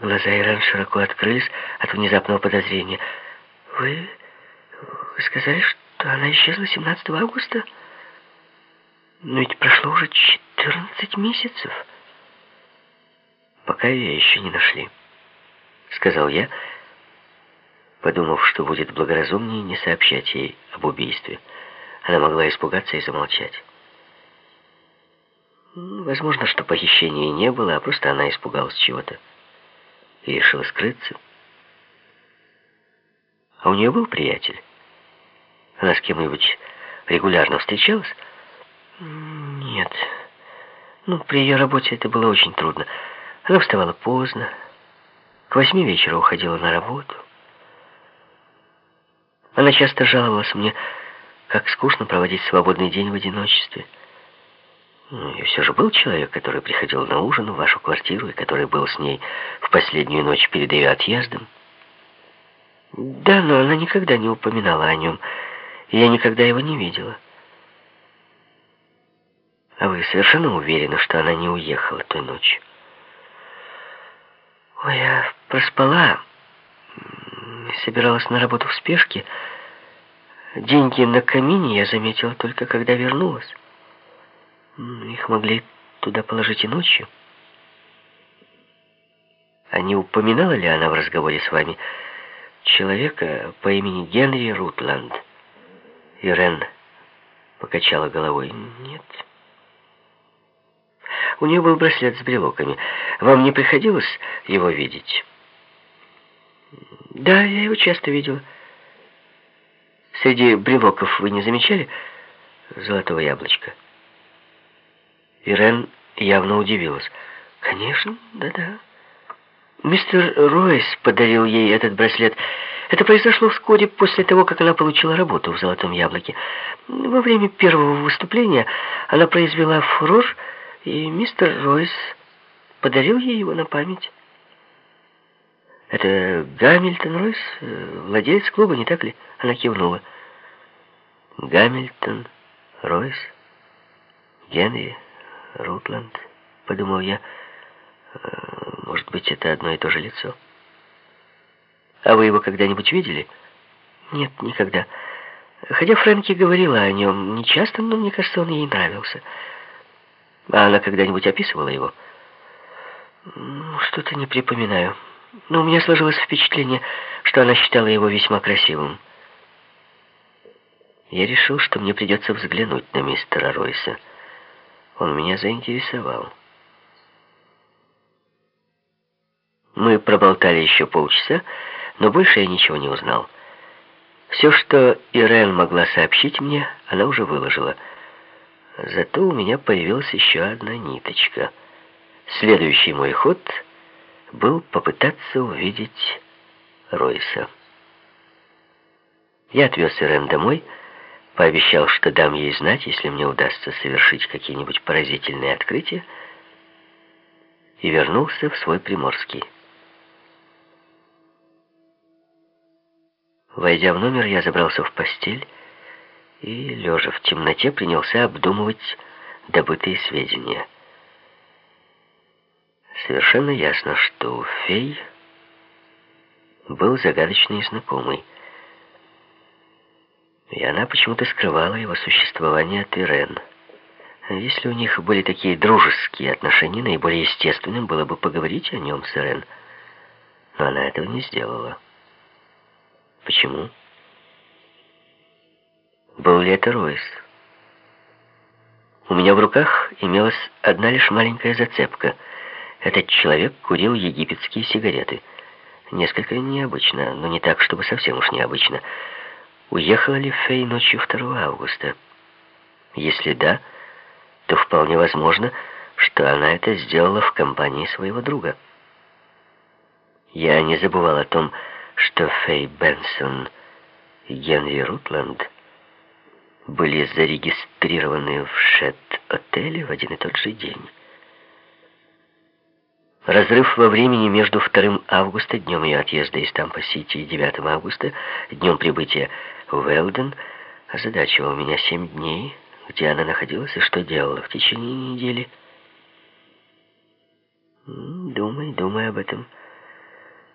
Глаза Иран широко открылись от внезапного подозрения. «Вы... вы сказали, что она исчезла 17 августа? Но ведь прошло уже 14 месяцев». «Пока ее еще не нашли», — сказал я, подумав, что будет благоразумнее не сообщать ей об убийстве. Она могла испугаться и замолчать. Возможно, что похищения не было, а просто она испугалась чего-то и решила скрыться. А у нее был приятель? Она с кем-нибудь регулярно встречалась? Нет. Ну, при ее работе это было очень трудно. Она вставала поздно, к восьми вечера уходила на работу. Она часто жаловалась мне, как скучно проводить свободный день в одиночестве. Ну, и все же был человек, который приходил на ужин в вашу квартиру и который был с ней в последнюю ночь перед ее отъездом. Да, но она никогда не упоминала о нем, я никогда его не видела. А вы совершенно уверены, что она не уехала той ночью? Ой, я проспала. Собиралась на работу в спешке. Деньги на камине я заметила только когда вернулась. Их могли туда положить и ночью. А не упоминала ли она в разговоре с вами человека по имени Генри Рутланд? Ирен покачала головой. Нет. У нее был браслет с брелоками. Вам не приходилось его видеть? Да, я его часто видела. Среди брелоков вы не замечали золотого яблочка? Ирен явно удивилась. «Конечно, да-да. Мистер Ройс подарил ей этот браслет. Это произошло вскоре после того, как она получила работу в «Золотом яблоке». Во время первого выступления она произвела фурор, и мистер Ройс подарил ей его на память. «Это Гамильтон Ройс, э, владелец клуба, не так ли?» Она кивнула. «Гамильтон Ройс? Генри?» Рутланд, подумал я. «Э, может быть, это одно и то же лицо. А вы его когда-нибудь видели? Нет, никогда. Хотя Фрэнки говорила о нем нечасто, но мне кажется, он ей нравился. А она когда-нибудь описывала его? Что-то не припоминаю. Но у меня сложилось впечатление, что она считала его весьма красивым. Я решил, что мне придется взглянуть на мистера Ройса. Он меня заинтересовал. Мы проболтали еще полчаса, но больше я ничего не узнал. Все, что Ирен могла сообщить мне, она уже выложила. Зато у меня появилась еще одна ниточка. Следующий мой ход был попытаться увидеть Ройса. Я отвез Ирен домой, Пообещал, что дам ей знать, если мне удастся совершить какие-нибудь поразительные открытия, и вернулся в свой Приморский. Войдя в номер, я забрался в постель и, лежа в темноте, принялся обдумывать добытые сведения. Совершенно ясно, что у фей был загадочный знакомый — и она почему-то скрывала его существование от Ирен. Если у них были такие дружеские отношения, наиболее естественным было бы поговорить о нем с Ирен. Но она этого не сделала. Почему? Был ли это Ройс? У меня в руках имелась одна лишь маленькая зацепка. Этот человек курил египетские сигареты. Несколько необычно, но не так, чтобы совсем уж необычно. Уехала ли Фэй ночью 2 августа? Если да, то вполне возможно, что она это сделала в компании своего друга. Я не забывал о том, что Фэй Бенсон и Генри Рутланд были зарегистрированы в Шет-отеле в один и тот же день. Разрыв во времени между 2 августа, днем ее отъезда из Тампа-Сити, и 9 августа, днем прибытия Уэлден озадачивал меня семь дней, где она находилась и что делала в течение недели. Думай, думай об этом.